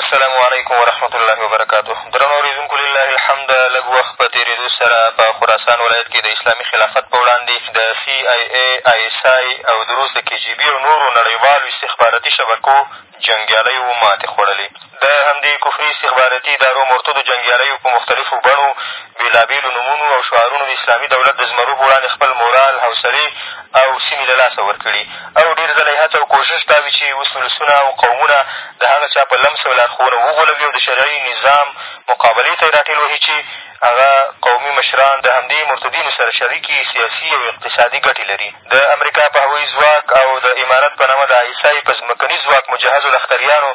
السلام علیکم ورحمة الله وبرکاته درنو اورېدونکو لله الحمد لږ وخت په تېرېدو سره په خراسان ولایت کې د اسلامي خلافت په وړاندې د سي آی اې، آی اېس آی او د روس د کې جي بي او نورو نړیوالو استخبارتي شبکو جنګیالیو ماتې خوړلې د همدې کفري استخبارتي ادارو مرتدو جنګیالیو په مختلفو بڼو بېلابېلو نومونو او شعارونو د اسلامي دولت د زمرو په وړاندې خپل مورال، حوصلې او سیمې له لاسه ورکړي او ډېر ځله یې هڅه او کوشش دا وي چې اوس ولسونه او قومونه د هغه چا په لمس او لارښوونه وغولوي او د شرعي نظام مقابلې ته یې راټېل وهي چې هغه قومي مشران د همدې مرتدینو سره شریکې سیاسي او اقتصادي ګټې لري. د امریکا په هوایي ځواک او د امارت په نامه د آی ایس آی په ځمکني ځواک مجهزو لښکریانو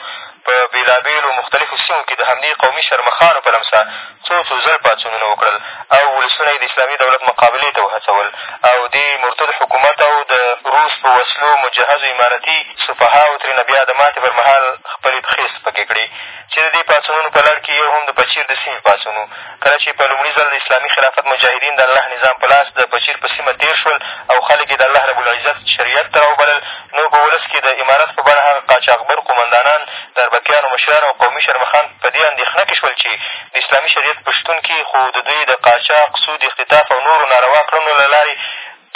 په بېلابېلو مختلفو سیمو کې د همدې قومي شرمښانو په لمسه څو څو ځل پاڅونونه وکړل او ولسونه یې د اسلامي دولت مقابلې ته وهڅول او دې مرتد حکومت او د روس په وسلو مجهزو امارتي سپهاوو ترېنه بیا د ماتې پر مهال خپلې پښې سپکې کړې چې د دې پاڅونونو په لړ کې یو هم د پچیر د سیمې پاڅون و کله چې په لومړي ځل د اسلامي خلافت مجاهدین د الله نظام په لاس د پچیر په سیمه تېر شول او خلک یې د الله رب العزت شریعت ته راوبلل، نو په ولس کې د امارت په بڼه هغه قاچاقبر قومندانان، د اربکیانو مشران او قومي شرمښان په دې اندېښنه کې شول چې د اسلامي شریعت په شتون کې خو د دوی د قاچاق، سود، اختطاف او نورو ناروا کړنو له لارې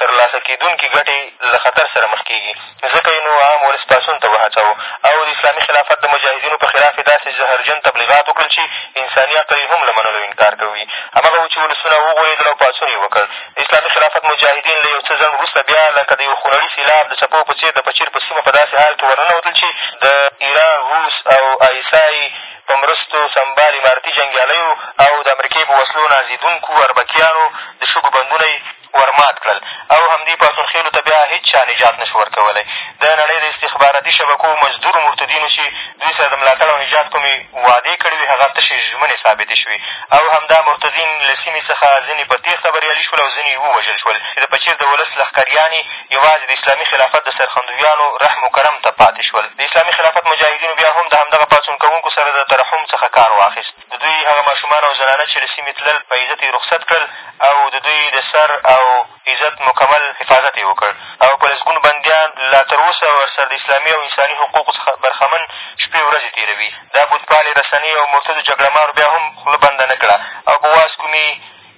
تر لاسه کېدونکي ګټې له خطر سره مخ کېږي، ځکه یې نو عام ولس پاڅون ته وهڅاوه او د اسلامي خلافت د مجاهدینو په خلاف یې داسې زهرجن تبلیغات وکړل چې انساني عقل یې هم له منلو انکار کوي. همغه و چې ولسونه وغولېدل او پاڅون یې وکړ. د اسلامي خلافت مجاهدین له یو څه ځنډ وروسته بیا لکه د یو خونړي سېلاب د څپو په څېر د پچیر په سیمه په داسې حال کې ورننوتل چې د ایران، روس او آیسای په مرستو سمبال امارتي جنګیالیو او د امریکې په وسلو نازېدونکو اربکیانو د شګو بندونه یې ور مات کړل او همدې پاڅون خېلو ته بیا هېچا نجات نه شو ورکولی. د نړۍ د استخباراتي شبکو مزدورو مرتدینو چې دوی سره د ملاتړ او نجات کومې وعدې کړې وې هغه تشې ژمنې ثابتې شوې او همدا مرتدین له سیمې څخه ځینې په تېښته بریالي شول او ځینې ووژل شول چې د پچیر د ولس لښکریانې یوازې د اسلامي خلافت د سرښندویانو رحم و کرم ته پاتې شول. د اسلامي خلافت مجاهدینو بیا هم د همدغه پاڅون کوونکو سره د ترحم څخه کار واخیست. د دوی هغه ماشومان او زنانه چې له سیمې تلل په عزت یې رخصت کړل او د دوی د سر او عزت مکمل حفاظت یې وکړ او په لسګونو بندیان لا تر اوسه ورسره د اسلامي او انساني حقوقو څخه برخمن شپې ورځې تېروي دا بتپالې رسنۍ او مرتدو جګړه مارو بیا هم خوله بنده نه کړه او په واس کومي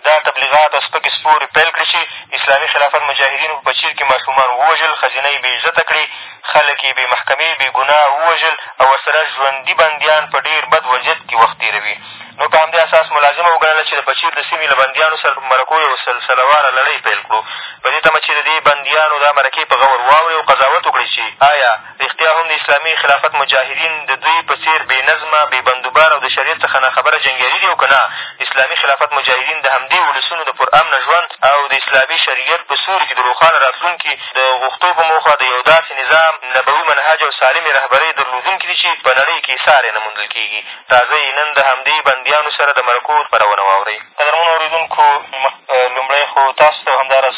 دا تبلیغات او سپکې سپورې پیل کړې چې اسلامي خلافت مجاهدینو په پچیر کې ماشومان ووژل، ښځینه یې بې عزته کړې، خلک یې بې محکمې بې ګناه ووژل او ورسره ژوندي بندیان په ډېر بد وضعیت کې وخت تېروي. نو په همدې اساس مو لازمه وګڼله چې د پچیر د سیمې له بندیانو سره په مرکو یوه سلسله واره لړۍ پیل کړو په دې تمه چې د دې بندیانو دا مرکې په غور واوري او قضاوت وکړي چې ایا رښتیا هم د اسلامي خلافت مجاهدین د دوی په څېر بې نظمه، بې بندوباره او د شریعت څخه ناخبره جنګیالي دي او که نه؟ اسلامي خلافت مجاهدین د همدې ولسونو د پرامنه ژوند او د اسلامي شریعت په سیوري کې د روښانه راتلونکي د غوښتو په موخه د یو داسې نظام، نبوي منهج او سالمې رهبرۍ درلودونکي دي چې په نړۍ کې یې ساری نه موندل کېږي. راځئ نن د همدې بندیانو سره د مرکو خپرونه واورئ. قدرمنو اورېدونکو! لومړی خو تاسو ته او همداراز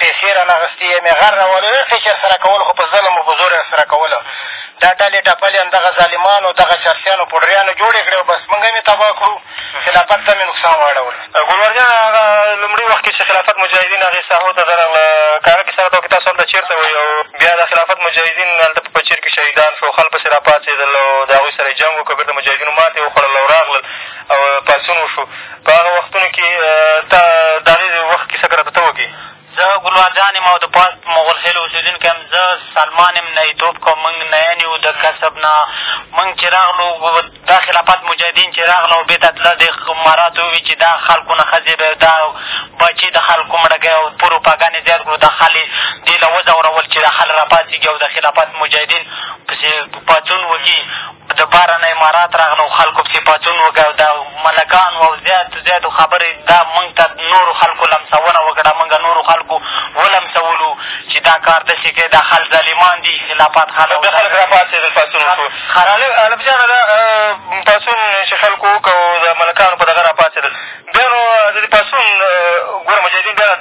پېسې رانه اخېستې یا مې غر راوړی او یا څه یې چې ورسره کول خو په ظلم او په زور یې ورسره کول دا ډلې ټپلې همدغه ظالمانو دغه چرسیانو پوډریانو جوړې کړې او بس مونږ هم یې تباه کړو خلافت ته مې نقصان واړول ګلوار جان هغه لومړي وخت کښې چې خلافت مجاهدین هغې ساحو ته درغله که هغه کیسه راته وکړې تاسو هلته چېرته وئ او بیا د خلافت مجاهدین هلته په پچیر کښې شهیدان شو خلق پسې راپاڅېدل او د هغوی سره یې جنګ وکړ بېرته مجاهدینو ماتې وخوړل او راغلل او پاڅون وشو په هغه وختونو کښې تا د هغې د وخت کیسه که راته ته وکړې. زه ګلوان جان یم او د پاست مغل خېلو اوسېدونکی یم. زه سلمان یم، نئې توب کوم، مونږ نئیان یو د کسب نه. مونږ چې راغلو دا خلافت مجاهدین چې راغله او بېرته تله دې ماراتو وویل چې دا خلکو نه ښځې به دا بچې د خلکو مړه کړئ او پروپاګند یې زیات کړو دا خل یې دې له وځورول چې دا خل راپاڅېږي او د خلافت مجاهدین پسې پاڅون وکړي. دپاره نه امارات راغله او خلکو پسې پاڅون وکړ او د ملکانو او زیاتو زیاتو خبرې دا مونږ ته نورو خلکو لمسونه وکړه مونږ نورو خلکو ولمسولو چې دا کار داسې کوې دا خل ظالمان دي خلافات خل بیا خلک راپاڅېدل پاڅون وشو الف جانه دا پاڅون چې خلکو وکړ او د ملکانو په دغه راپاڅېدل بیا نو د دې پاڅون ګوره مجاهدین بیا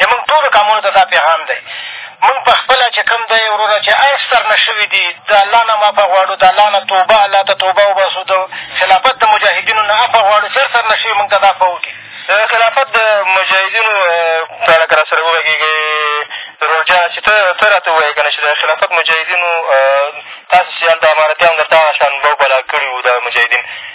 زموږ ټولو قامونو ته دا پېغام دی موږ په خپله چې کوم دی وروره چې هر څه سرنه شوي دي د الله نه هم عفه غواړو د الله نه توبه الله ته توبه وباسو د خلافت د مجاهدینو نه عفه غواړو چې هر سرنه شوي موږ ته دا عفه وکړي د خلافت د مجاهدینو په اړه که را سره وغږېږئ ورور جانه چې ته ته را ته ووایې که نه چې د خلافت مجاهدینو تاسو سیال د امارتیانو درته هغه شان بوبلا کړي وو دا مجاهدین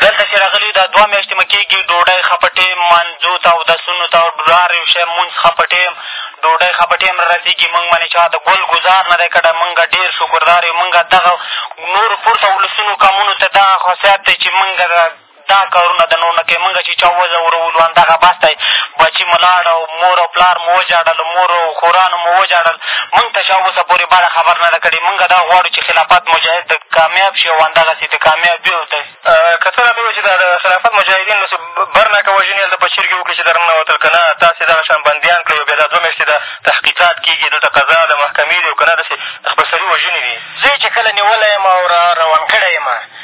دلته چې راغلي یو، دا دوه میاشتې مې کېږي، ډوډۍ خپټې یم، لمانځو ته، اودسونو ته، هر یو شی لمونځ خپټې یم، ډوډۍ خپټې هم را رسېږي، موږ باندې چا د ګل ګذار نه دی کړی، موږ ډېر شکردار یو، موږ دغه نورو پورته ولسونو، قومونو ته دغه خاصیت دی چې موږ دا کارونه د نور نه کوي، موږ چې چا وځورولو همدغه بس دی، بچي مو لاړ او. مور او پلار مو وژاړل، مور او خورانو مو وژاړل، موږ ته چا اوسه پورې بده خبر نه ده کړې، موږ دا غواړو چې خلافت مجاهد د کامیاب شي او همدغسې د کامیابیو د. که څه راته ووایي چې د خلافت مجاهدین داسې بر ناکه وژني، هلته په چرګې وکړي چې در ننه وتل، که نه تاسې دغه شان بندیان کړئ او بیا دا دوه میاشتې دا تحقیقات کېږي، دلته قضا ده، محکمې دي او که نه داسې خپلسري وژنې دي. زه یې چې کله نیولی یم او را روان کړی یم،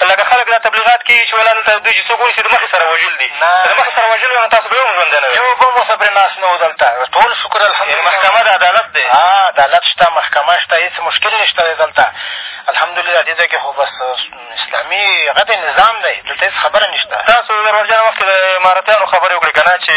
لکه خلک دا تبلیغات کېږي چې ولا دلته دوی چې څوک ونیسي د مخې سره وژل دي که د مخې سره وژل وای نو تاسو به یو هم ژوندی نه وای یو بم ورته پرې ناست نه وو دلته ټول شکر الحمدلله محکمه ده عدالت دی عدالت شته محکمه شته هېڅ مشکل نه شته دی دلته الحمدلله دې ځای کښې خو بس اسلامي هغه دی نظام دی دلته هېڅ خبره نه شته تاسو ضرورجانه مخکې د امارتیانو خبرې وکړې که نه چې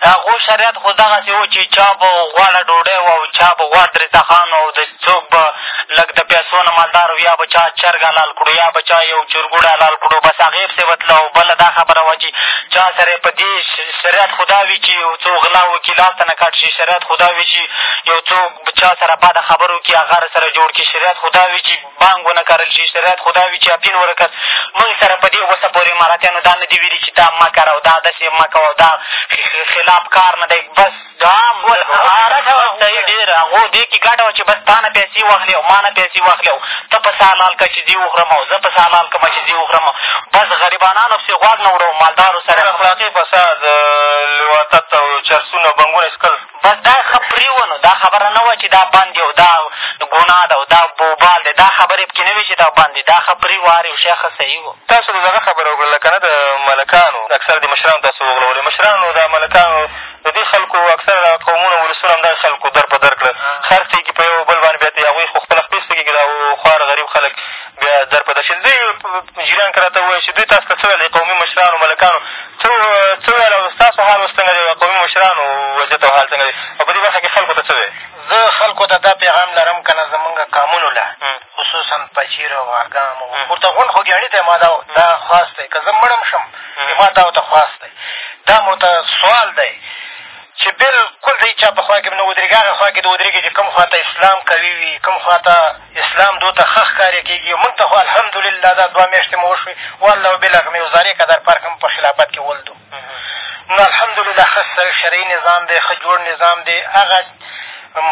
د هغو شرایط خو دغسې وو چې چا به غوړه ډوډۍ وه او چا به غوړ ترېتخان و او د څوک به لږ د پیسو نه مالدار و یا به چا چرګ حلال کړو یا به چا یو چرګوړی حلال کړو بس هغې پسې به تله او بله دا خبره وه چې چا سره یې په دې شرایط خو دا وي چې یو څو غلا وکړي لاس ته نه کټ شي شرایط خو دا وي چې یو څوک چا سره بده خبره وکړي هغه سره جوړ کړي شرایط خو دا وي چې بانګ ونه کرل شي، شرایط خو دا وي چې اپین ورکس مونږ سره په دې وسه پورې اماراتیانو دا نه دي ویلي چې دا مه کره او دا داسې مه کوه او دا خلاف کار نه دی بس دا هره څه یې ډېر هغو دې کښې ګډه وه چې بس تا نه پیسې واخلي او ما نه پیسې واخلي او ته پسه حلال کړه چې زه یې وخورم او زه پسه حلال کړم چې زه یې وخورم بس غریبانانو پسې غوږ نه وړو مالدارو سره اخلاقي فساد لواطت او چرسونه بنګونه یې څکل بس دا ښه پرېوه نو دا خبره نه وه چې دا بند دی او دا ګناه ده او دا بوبال دی دا خبرې پکې نه وې چې دا بند دی دا ښه پرېوه هر یو شی ښه صحیح و تاسو د دغه خبره وکړله که نه د ملکانو اکثره دې مشرانو تاسو وغولولې مشرانو دا ملکانو د دې خلکو اکثره دغه قومونه ولسونه همدغه خلکو در په در کړه خرڅ یې کړي په یو بل باندې بیا هغوی خو خپله خپې سپکې کړي دا خوار غریب خلک بیا در په درشل دوی جیران که راته ووایي چې دوی تاسو ته څه ویل دي قومي مشرانو ملکانو څه څه ویل او ستاسو حال اوس څنګه دی قومي مشرانو وضعیت او حال څنګه دی او په دې برخه کښې خلکو ته څه وایې زه خلکو ته دا پیغام لرم که نه زمونږ قامونو له خصوصا پچیر او اګام او ورته غونډ خوګیاڼي ته ما دا دا خواست دی که زه مړ هم شم ما دا ورته خواست دی دا مو ته سوال دی چې بلکل د هېچا په خوا کښې نه ودرېږي، هغې خوا کښې دې ودرېږي چې کوم خوا ته اسلام قوي وي، کوم خوا ته اسلام دوی ته ښه ښکاره کېږي او مونږ ته خو الحمدلله دا دوه میاشتې مو وشوې والله بلغم و ذرې قدر فرق هم په خلافت کښې ولدو نو الحمدلله ښه شرعي نظام دی ښه جوړ نظام دی هغه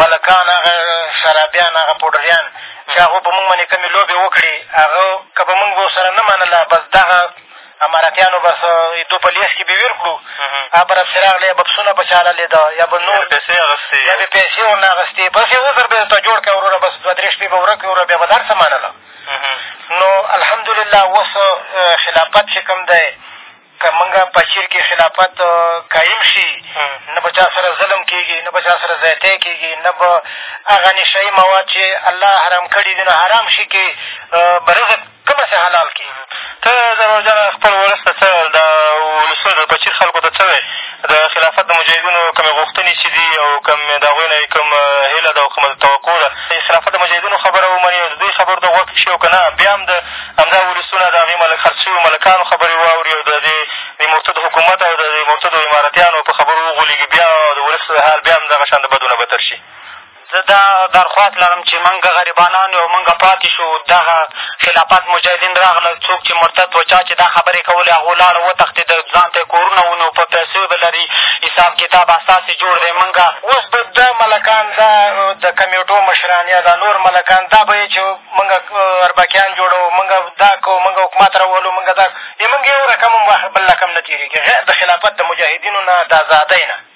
ملکان هغه شرابیان هغه پوډریان چې هغو په مونږ باندې کومې لوبې وکړې هغه که به مونږ ورسره نه منله بس دغه اماراتیانو بس دو په لېس کښې به ویر کړو هغه به راپسې راغلې یا به پسونه په چا للېده یا به نور پیسې اخېستې یا به پیسې ورنه اخېستې بس یو عذر به یې ورته جوړ کړه وروره بس دوه درې شپې به ورک وي وروره بیا به دا هر څه منله نو الحمدلله اوس خلافت چې کوم دی که مونږ په چیر کښې خلافت قایم شي نه به چا سره ظلم کېږي نه به چا سره زیاتی کېږي نه به هغه نشه یي مواد چې الله حرام کړي دي نو حرام شي کښې به رزق کومه سې حلال کړي ته ضرور جانه خپل ولس ته څه د ولسونو د پچیر خلکو ته څه وایې د خلافت د مجاهدینو کومې غوښتنې چې دي او که د هغوی نه یې کوم هیله ده او کومه توقع ده د خلافت د مجاهدینو خبره ومنې او د دوی خبرو ته غوږ کښېږدې او که نه بیا هم د همدا ولسونه د هغې ملک خرڅ شویو ملکانو خبرې واوري او د دې د مرتدو حکومت او د دې مرتدو امارتیانو په خبرو وغولېږي بیا د ولس حال بیا هم دغه شان د بدو نه بدتر شي زه دا درخواست لرم چې مونږ غریبانان یو مونږ پاتې شو دغه خلافت مجاهدین راغلل څوک چې مرتد و چا چې دا خبرې کولې هغو لاړو وتښتېدل ځان ته یې کورونه ونیو په پیسو یې به لري حساب کتاب اساسې جوړ دی مونږ اوس به دا ملکان دا د کمیټو مشران یا دا نور ملکان دا به یې چې مونږ اربکیان جوړو مونږ دا کوو مونږ حکومت راولو مونږ دا د مونږ یو رقم هم بل رقم نه تېرېږي غیر د خلافت د مجاهدینو نه د ازادۍ نه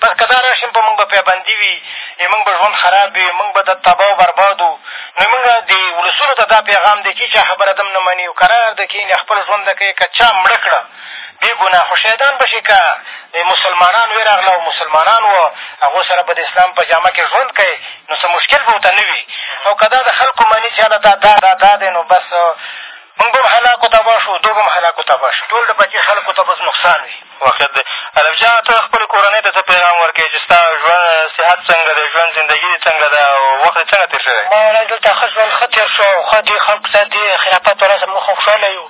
بس که دا راشي نو په موږ به پيابندي وي نو موږ به ژوند خراب وي موږ به تباه او برباد وو نو موږ دې ولسونو ته دا پیغام دی چې هېچا خبره دم نه مني او کرار د کښېني خپل ژوند د کوې که چا مړه کړه بې ګناه خو شهیدان به شي که مسلمانان وې راغله او مسلمانان وه هغو سره به د اسلام په جامه کښې ژوند کوې نو څه مشکل به ورته نه وي او که دا د خلکو مني چې هله دا دا دا دا دی نو بس موږ به هم هلاکو تباه شو دوی به هم هلاکو تباه شي ټول د پکې خلکو ته به نقصان وي واقعیت دی الف جانه ته خپلې کورنۍ ته څه پیغام ورکوې چې ستا ژوند صحت څنګه دی ژوند زندګي دې څنګه ده او وخت دې څنګه تېر شوی ما ولاړ دلته ښه ژوند ښه تېر شو او ښه دې خلکو سره دې خلافت په ورځ موږ خوشحاله یو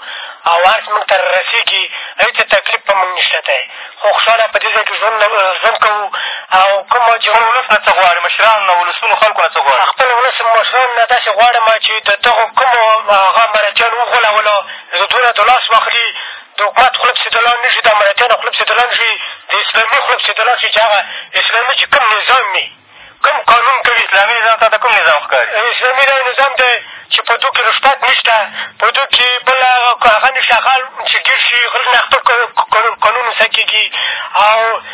او هر څه موږ ته را رسېږي هېڅ تکلیف په موږ نشته دی خو خوشحاله په دې ځای کښې ژوند ژوند کوو او کوم چې خپل ولس نه څه غواړې مشرانو نه ولسونو خلکو نه څه غواړې خپل ولس مشرانو نه داسې غواړم چې د دغو کومو هغه مرهټیانو وغولولو زه دونه د لاس واخلي د حکومت خوله پسې تلل نه شي، د امرتیانو خوله پسې تلل نه شي، د اسلامي خوله پسې تلل شي چې هغه اسلامي چې کوم نظام وي، کوم قانون کوي. اسلامي نظام تا ته کوم نظام ښکاري؟ اسلامي دا نظام دی چې په دو کښې رشوت نه شته، په دو کښې بل هغه نه شته، هغه چې ګیر شي، غل نه خپل قانون نه سکېږي او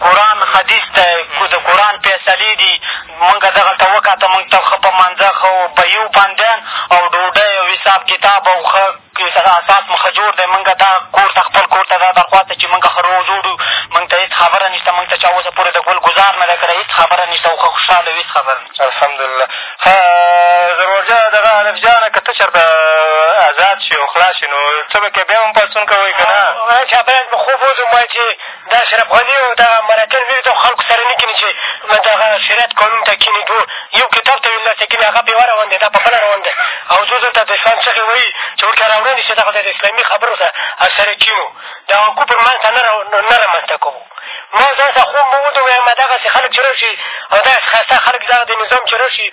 قرآن حدیث دی که د قرآن فیصلې دي مونږ دغلته وکاته مونږ ته ښه په مانځه ښه بیو باندیان او ډوډۍ او حساب کتاب او ښه اساس مو ښه جوړ دی مونږ دا کور ته خپل کور ته دا درخواست دی چې مونږ ښه روغ جوړ یو مونږ ته هېڅ خبره نشته مونږ ته چا اوسه پورې د ګل ګذار نه دی کړی هېڅ خبره نشته او ښه خوشحاله یو هېڅ خبره نشته الحمدالله ښه ضرور جانه دغه الف جانه که ته چېرته ازاد شې او خلاص شې نو ته به که بیا هم پاڅون کوئ که نه چا بیا مې خوب وځم وایم چې د اشرف غني او دغه مرکن ویرې ته خو خلکو سره نه کېني چې دغه شریعت قانون ته کېني دوو یو کتاب ته ویل داسې کېني هغه بېوه روان دی دا په بله روان دی او دوو دلته د اسلام څخه ویي چې ورکه را وړاندې شي دغه ځای د اسلامي خبرو ته سره کېنو د هغه کفر منځ ته نه نه رامنځ ته کوو ما ځان سره خوب مو ولید ویل ما دغسې خلک چې را شي او دغسې ښایسته خلک دغه د نظام چې را شي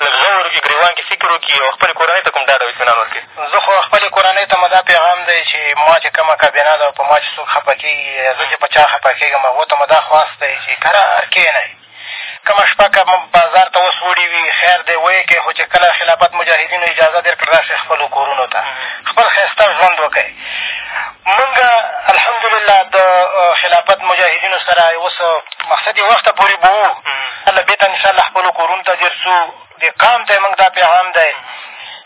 له زړه ور وي، ګرېوان کې فکر وکړي او خپلې کورنۍ ته کوم ډاډ او اطمینان ورکوي. زه خو خپلې کورنۍ ته مې دا پېغام دی چې ما چې کومه کابینه ده او په ما چې څوک خپه کېږي یا زه چې په چا خپه کېږم، هغو ته مې دا خواست دی چې کرار کېنئ، کومه شپه که مو بازار ته وسوړي وي، خیر دی ویې کړئ، خو چې کله خلافت مجاهدینو اجازه در کړه راشئ خپلو کورونو ته، خپل ښایسته ژوند وکړئ. مونږ الحمدلله د خلافت مجاهدینو سره اوس مقصد یې وخته پورې به وو الله بېرته انشاءالله خپلو کورونو ته ځېر شو دې قام ته یې موږ دا پیغام دی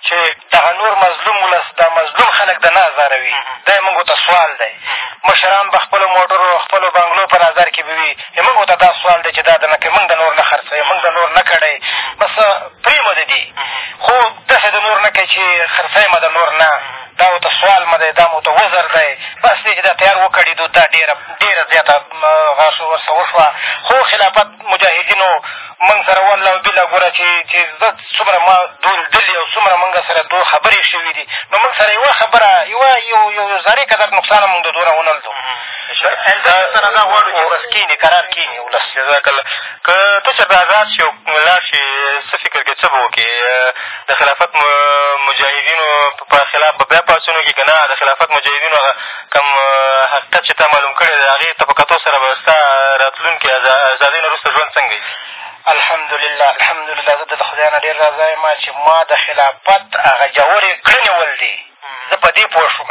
چې دغه نور مظلوم ولس دا مظلوم خلک د نه ازاروي دا یې موږ ته سوال دی مشران به خپلو موټرو او خپلو بنګلو په نظر کښې به وي موږ ته دا سوال دی چې دا د نه کوي موږ د نور نه خرڅوي موږ د نور نه کړی بس پرېمده دي خو داسې د نور نه کوي چې خرڅوي مه د نور نه دا ورته سوال مه دی دا مو ورته وزر دی بس دی چې دا تیار وکړېدو دا ډېره ډېره زیاته غاښ ورسره وشوه خو خلافت مجاهدینو موږ سره والله بالله ګوره چې چې زه څومره ما دو لیدلي او څومره موږ سره دو خبرې شوي دي نو موږ سره یوه خبره یوه یو یو ذرې قدر نقصان موږ د دونه ونه لدو سره دا غواړو چې بس کښېني قرار کښېني ولس جزاک الله که ته چېرته ازاد شې او لاړ شې څه فکر کوې څه به وکړې د خلافت مجاهدینو په خلاف به بیا پاڅون وکړي که نه د خلافت مجاهدینو هغه کوم حقیقت چې تا معلوم کړی دی هغې ته په کتو سره به ستا راتلونکی ازادۍ نه وروسته ژوند څنګه وي الحمدلله الحمدلله زه د خدای نه ډېر راضه یم چې ما د خلافت هغه ژورې کړنې ولدې زه په دې پوه شوم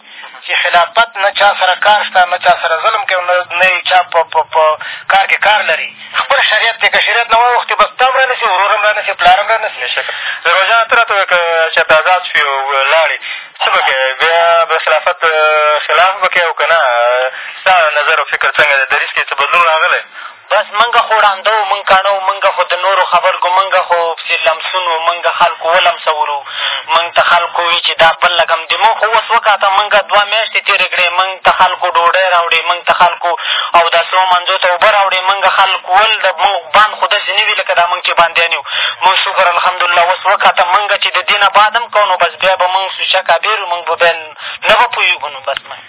چې خلافت نه چا سره کار شته نه چا سره ظلم کوي او نه یې چا په په په کار کښې کار لري خپل شریعت دی که شریعت نه واوښتې بس تا هم را نسي ورور هم را نسي پلار هم را نسي روژانه ته راته وایه که چېرته ازاد شوې او لاړې څه به کوې بیا به خلافت خلاف به کوې او که نه ستا نظر او فکر څنګه دی دریځ کښې څه بدلون راغلی بس مونږ خو ړانده وو مونږ کاڼه وو مونږ خو د نورو خبرګو مونږ خو پسې لمسون وو مونږ خلکو ولمسولو مونږ ته خلک ووي چې دا بل رقم دي مونږ خو اوس وکاته مونږ دوه میاشتې تېرې کړې مونږ ته خلکو ډوډۍ راوړې مونږ ته خلکو اوداسو منځو ته اوبه راوړې مونږ خلک ول د مونږ بند خو داسې نه وي لکه دا مونږ چې بندیان یو مونږ شکر الحمدالله اوس وکاته مونږ چې د دې نه بعد هم کوو نو بس بیا به مونږ سوچه کابېر یو مونږ به بیا نه به پوهېږو نو بس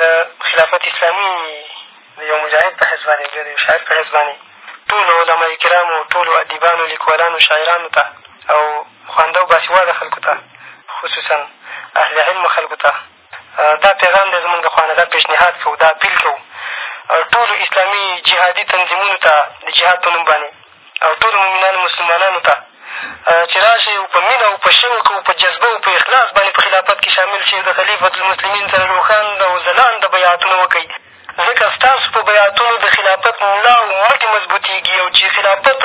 د خلافت اسلامي د یو مجاهد په حیث باندې بیا د یو شاعر په حیث باندې ټولو علماء کرامو ټولو ادیبانو لیکوالانو شاعرانو ته او خوانده او باسواده خلکو ته خصوصا اهل علمو خلکو ته دا پیغام دی زمونږ د خوانه دا پېشنهاد کوو دا اپیل کوو ټولو اسلامي جهادي تنظیمونو ته د جهاد په نوم باندې او ټولو مؤمنانو مسلمانانو ته چې راشئ او په مینه او په شوق او په جذبه او په اخلاص باندې په خلافت کښې شامل شئ او د خلیفة المسلمین سره روښانده او ځلانده بیعتونه وکړئ ځکه ستاسو په بیعتونو د خلافت ملا او مټې مضبوطېږي او چې خلافت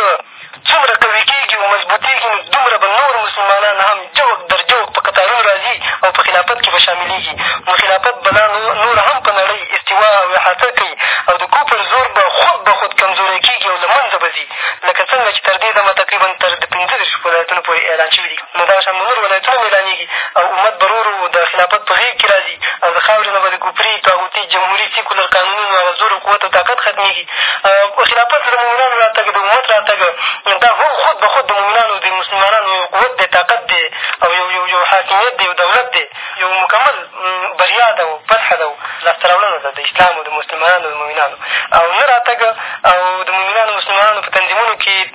څومره قوي کېږي او مضبوطېږي نو دومره به نور مسلمانان هم جوک در جوک په قطارونو راځي او په خلافت کښې به شاملېږي نو خلافت به لا نوره هم په نړۍ استوا او احاطه کوي او د کفر زور به خود به خود کمزوری کېږي او له منځه به ځي لکه څنګه چې تر دې دمه تقريباً تر د پنځه دېرش ولايتونو پورې اعلان شوي دي نو دغه شان به نور ولايتونه هم اعلانېږي او امت به رو رو د خلافت په غېږ کښې راځي او د خاورې نه به د کفري، طاغوتي، جمهوري، سيکولر قانونونو هغه زور او قوت او طاقت ختمېږي خلافت کې د مؤمنانو راتګ د امت راتګ دا هم خود به خود د مؤمنانو د مسلمانانو یو قوت دی طاقت دی او یو یو یو حاکمیت دی یو دولت دی یو مکمل بریا ده او فتحه ده او لاسته راوړنه ده د اسلام او د مسلمانانو د مؤمنانو او نه راتګ او د مؤمنانو مسلمانانو په تنظیمونو کې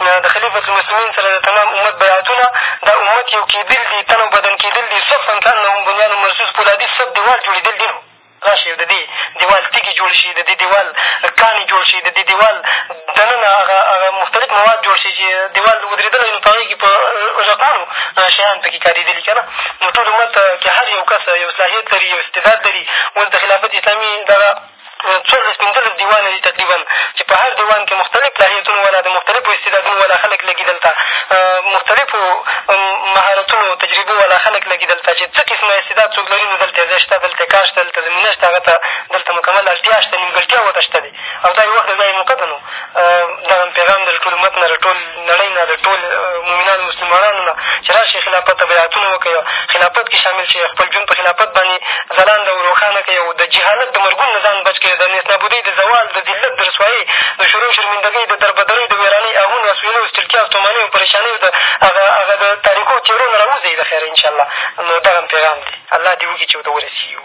د خلیفة المسلمین سره د تمام امت بیعتونه دا امت یو کېدل دي تن او بدن کېدل دي صفا کانهم بنیان مرصوص پولادي صف دېوال جوړېدل دي نو راشئ او د دې دېوال تیږي جوړ شي د دې دېوال کاڼي جوړ شي د دې دېوال دننه هغه هغه مختلف مواد جوړ شي چې دېوال ودرېدلی نو په هغې کښې په رقمونو شیان په کښې کارېدلي که نه نو ټول امت کښې هر یو کس یو صلاحیت لري یو استعداد لري اوس د خلافت اسلامي دغه څوارلس پېنځلس دېوانه دي تقریبا چې په هر دېوان کښې مختلف ناحیتونو والا د مختلفو استعدادونو والا خلک لږي دلته مختلفو مهارتونو تجربو والا خلک لږي دلته چې څه قسمه استعداد څوک لري نو دلته یې ځای شته دلته یې کار شته دلته زمینه شته هغه ته دلته مکمل اړتیا شته نیمګړتیاوو ته شته دی او دا یو وخت د ځای موقع ده نو دغه هم پیغام دی له ټول امت نه له ټول نړۍ نه، د ټول مؤمنانو مسلمانانو نه چې راشئ خلافت ته بیعتونه وکړئ او خلافت کښې شامل شئ او خپل ژوند په خلافت باندې ځلانده او روښانه کړئ او د جهالت د مرګونو نه ځان بچ کړئ او د نېست نابودۍ د زوال د ذلت د رسوایۍ د شورو شرمندګۍ د دربدرۍ د وېرانۍ اهونو اسوېلو او ستړتیا او ستومانۍ او پرېشانیو د هغه هغه د تاریکو څېرو نه را ووځئ د خیره انشاءالله نو دغه هم پیغام دی الله دې وکړي چې ورته ورسېږو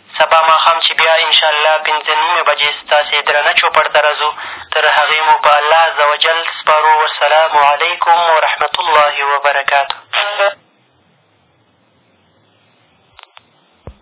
سبا ماښام چې بیا ان شاءالله پنځه نیمې بجې ستاسې درنه چوپړ ته راځو، تر هغې مو په الله عز وجل سپارو، والسلام علیکم ورحمة الله وبرکاته.